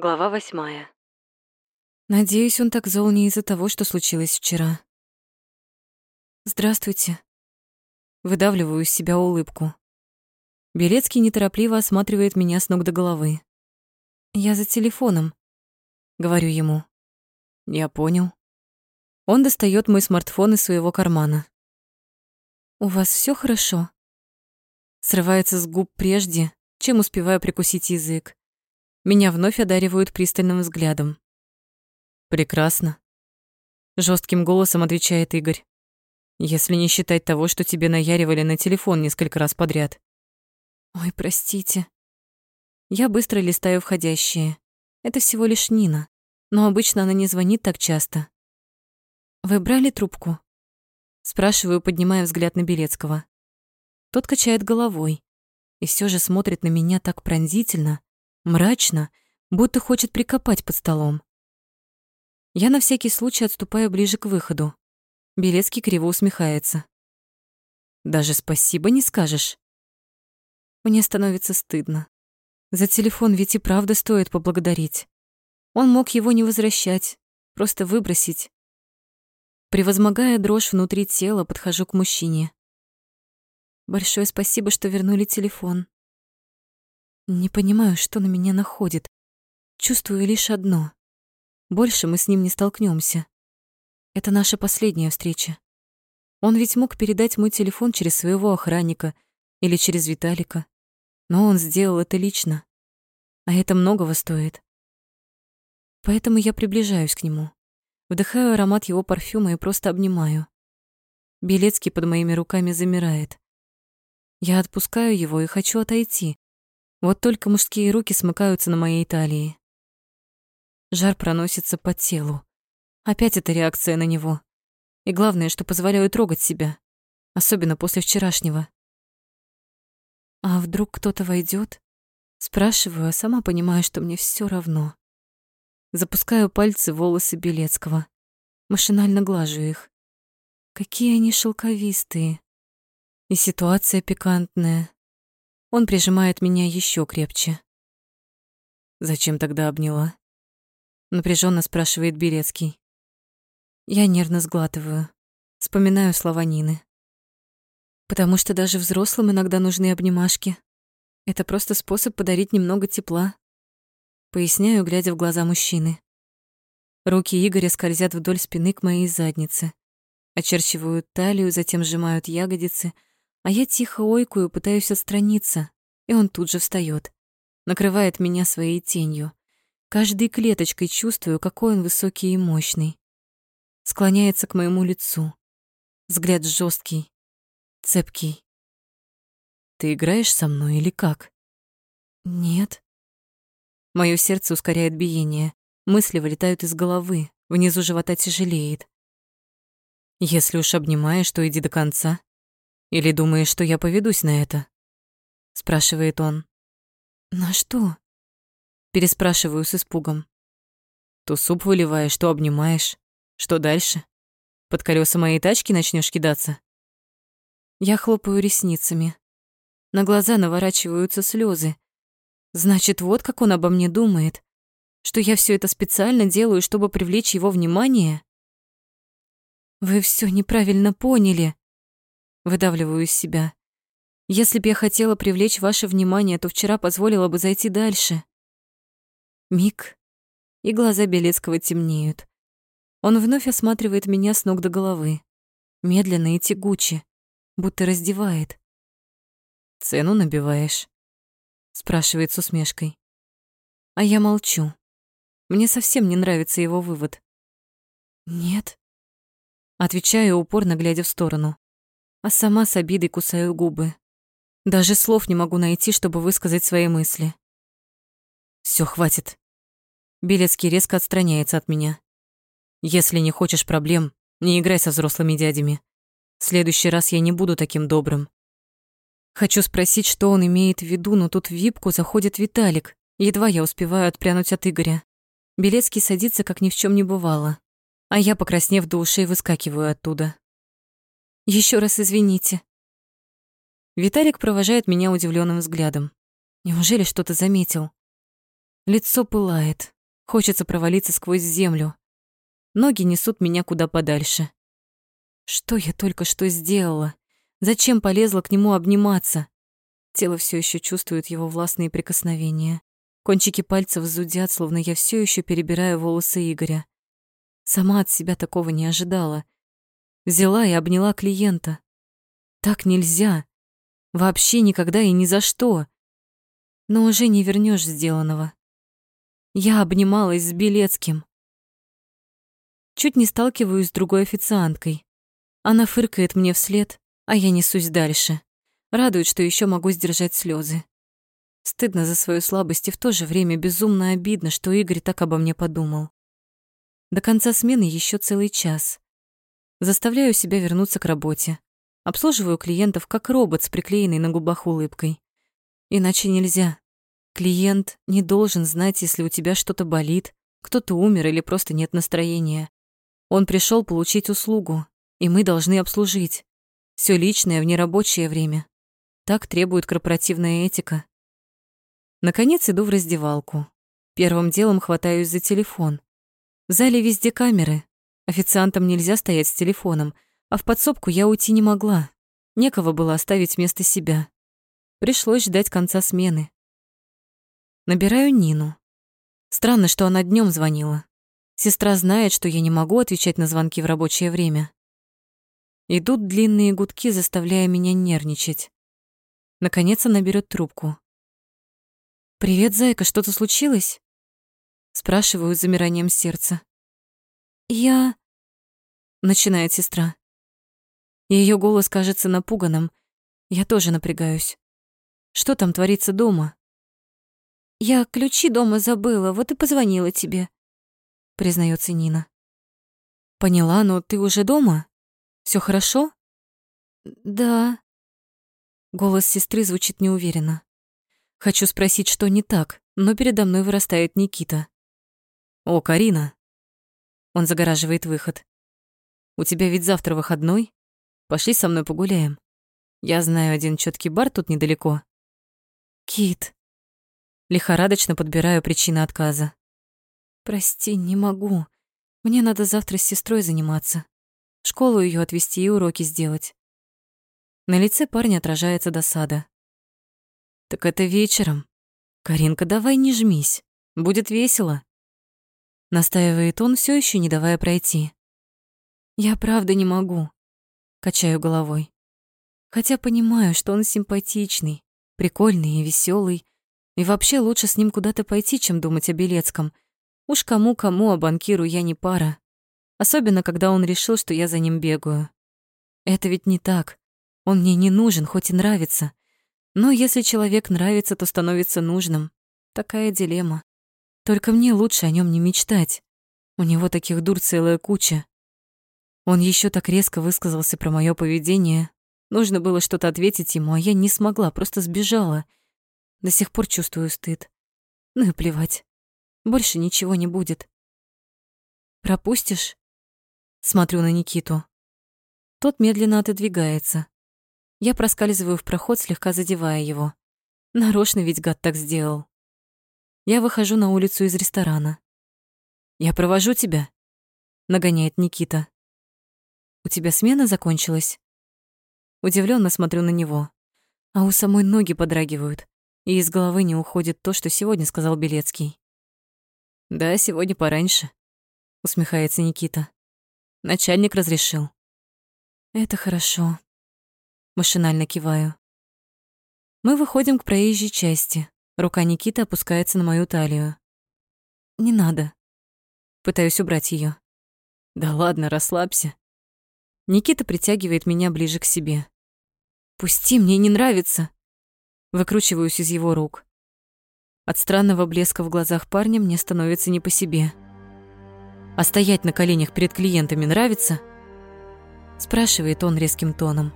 Глава восьмая. Надеюсь, он так зол не из-за того, что случилось вчера. Здравствуйте. Выдавливаю из себя улыбку. Белецкий неторопливо осматривает меня с ног до головы. Я за телефоном, говорю ему. Я понял. Он достает мой смартфон из своего кармана. У вас все хорошо? Срывается с губ прежде, чем успеваю прикусить язык. Меня вновь одаривают пристальным взглядом. Прекрасно. Жестким голосом отвечает Игорь. Если не считать того, что тебе наяривали на телефон несколько раз подряд. Ой, простите. Я быстро листаю входящие. Это всего лишь Нина, но обычно она не звонит так часто. Вы брали трубку? Спрашиваю, поднимая взгляд на Белецкого. Тот качает головой и все же смотрит на меня так пронзительно, мрачно, будто хочет прикопать под столом. Я на всякий случай отступаю ближе к выходу. Белецкий криво усмехается. «Даже спасибо не скажешь?» Мне становится стыдно. За телефон ведь и правда стоит поблагодарить. Он мог его не возвращать, просто выбросить. Превозмогая дрожь внутри тела, подхожу к мужчине. Большое спасибо, что вернули телефон. Не понимаю, что на меня находит. Чувствую лишь одно. Больше мы с ним не столкнемся. Это наша последняя встреча. Он ведь мог передать мой телефон через своего охранника или через Виталика. Но он сделал это лично. А это многого стоит. Поэтому я приближаюсь к нему. Вдыхаю аромат его парфюма и просто обнимаю. Белецкий под моими руками замирает. Я отпускаю его и хочу отойти, вот только мужские руки смыкаются на моей талии. Жар проносится по телу. Опять эта реакция на него. И главное, что позволяю трогать себя, особенно после вчерашнего. А вдруг кто-то войдет? Спрашиваю, а сама понимаю, что мне все равно. Запускаю пальцы в волосы Белецкого. Машинально глажу их. Какие они шелковистые. И ситуация пикантная. Он прижимает меня еще крепче. «Зачем тогда обняла?» Напряженно спрашивает Белецкий. Я нервно сглатываю, вспоминаю слова Нины. Потому что даже взрослым иногда нужны обнимашки. Это просто способ подарить немного тепла. Поясняю, глядя в глаза мужчины. Руки Игоря скользят вдоль спины к моей заднице. Очерчивают талию, затем сжимают ягодицы — а я тихо ойкую, пытаюсь отстраниться, и он тут же встает, накрывает меня своей тенью. Каждой клеточкой чувствую, какой он высокий и мощный. Склоняется к моему лицу. Взгляд жесткий, цепкий. Ты играешь со мной или как? Нет. Мое сердце ускоряет биение. Мысли вылетают из головы, внизу живота тяжелеет. Если уж обнимаешь, то иди до конца. Или думаешь, что я поведусь на это? спрашивает он. На что? переспрашиваю с испугом. То суп выливаешь, то обнимаешь. Что дальше? Под колеса моей тачки начнешь кидаться? Я хлопаю ресницами. На глаза наворачиваются слезы. Значит, вот как он обо мне думает, что я все это специально делаю, чтобы привлечь его внимание. Вы все неправильно поняли, Выдавливаю из себя. Если бы я хотела привлечь ваше внимание, то вчера позволила бы зайти дальше. Миг, и глаза Белецкого темнеют. Он вновь осматривает меня с ног до головы, медленно и тягуче, будто раздевает. «Цену набиваешь?» — спрашивает с усмешкой. А я молчу. Мне совсем не нравится его вывод. «Нет», — отвечаю, упорно глядя в сторону а сама с обидой кусаю губы. Даже слов не могу найти, чтобы высказать свои мысли. Все, хватит. Белецкий резко отстраняется от меня. Если не хочешь проблем, не играй со взрослыми дядями. В следующий раз я не буду таким добрым. Хочу спросить, что он имеет в виду, но тут в випку заходит Виталик. Едва я успеваю отпрянуть от Игоря. Белецкий садится, как ни в чем не бывало. А я, покраснев до ушей, выскакиваю оттуда. Еще раз извините. Виталик провожает меня удивленным взглядом. Неужели что-то заметил? Лицо пылает. Хочется провалиться сквозь землю. Ноги несут меня куда подальше. Что я только что сделала? Зачем полезла к нему обниматься? Тело все еще чувствует его властные прикосновения. Кончики пальцев зудят, словно я все еще перебираю волосы Игоря. Сама от себя такого не ожидала. Взяла и обняла клиента. Так нельзя. Вообще никогда и ни за что. Но уже не вернешь сделанного. Я обнималась с Белецким. Чуть не сталкиваюсь с другой официанткой. Она фыркает мне вслед, а я несусь дальше. Радует, что еще могу сдержать слезы. Стыдно за свою слабость и в то же время безумно обидно, что Игорь так обо мне подумал. До конца смены еще целый час. Заставляю себя вернуться к работе. Обслуживаю клиентов как робот с приклеенной на губах улыбкой. Иначе нельзя. Клиент не должен знать, если у тебя что-то болит, кто-то умер или просто нет настроения. Он пришел получить услугу, и мы должны обслужить. Все личное в нерабочее время. Так требует корпоративная этика. Наконец иду в раздевалку. Первым делом хватаюсь за телефон. В зале везде камеры. Официантам нельзя стоять с телефоном, а в подсобку я уйти не могла. Некого было оставить вместо себя. Пришлось ждать конца смены. Набираю Нину. Странно, что она днем звонила. Сестра знает, что я не могу отвечать на звонки в рабочее время. Идут длинные гудки, заставляя меня нервничать. Наконец она берет трубку. «Привет, зайка, что-то случилось?» Спрашиваю с замиранием сердца. «Я...» — начинает сестра. Ее голос кажется напуганным. Я тоже напрягаюсь. Что там творится дома? «Я ключи дома забыла, вот и позвонила тебе», — признается Нина. «Поняла, но ты уже дома?» Все хорошо? Да. Голос сестры звучит неуверенно. Хочу спросить, что не так, но передо мной вырастает Никита. О, Карина. Он загораживает выход. У тебя ведь завтра выходной? Пошли со мной погуляем. Я знаю один чёткий бар тут недалеко. Кит. Лихорадочно подбираю причины отказа. Прости, не могу. Мне надо завтра с сестрой заниматься школу ее отвезти и уроки сделать. На лице парня отражается досада. «Так это вечером. Каринка, давай не жмись. Будет весело». Настаивает он, все еще не давая пройти. «Я правда не могу», — качаю головой. Хотя понимаю, что он симпатичный, прикольный и веселый, и вообще лучше с ним куда-то пойти, чем думать о Белецком. Уж кому-кому, а банкиру я не пара. Особенно, когда он решил, что я за ним бегаю. Это ведь не так. Он мне не нужен, хоть и нравится. Но если человек нравится, то становится нужным. Такая дилемма. Только мне лучше о нем не мечтать. У него таких дур целая куча. Он еще так резко высказался про мое поведение. Нужно было что-то ответить ему, а я не смогла, просто сбежала. До сих пор чувствую стыд. Ну и плевать. Больше ничего не будет. Пропустишь? Смотрю на Никиту. Тот медленно отодвигается. Я проскальзываю в проход, слегка задевая его. Нарочно ведь гад так сделал. Я выхожу на улицу из ресторана. «Я провожу тебя», — нагоняет Никита. «У тебя смена закончилась?» Удивленно смотрю на него, а у самой ноги подрагивают, и из головы не уходит то, что сегодня сказал Белецкий. «Да, сегодня пораньше», — усмехается Никита. Начальник разрешил. Это хорошо. Машинально киваю. Мы выходим к проезжей части. Рука Никиты опускается на мою талию. Не надо. Пытаюсь убрать ее. Да ладно, расслабься. Никита притягивает меня ближе к себе. Пусти, мне не нравится. Выкручиваюсь из его рук. От странного блеска в глазах парня мне становится не по себе. А стоять на коленях перед клиентами нравится? Спрашивает он резким тоном.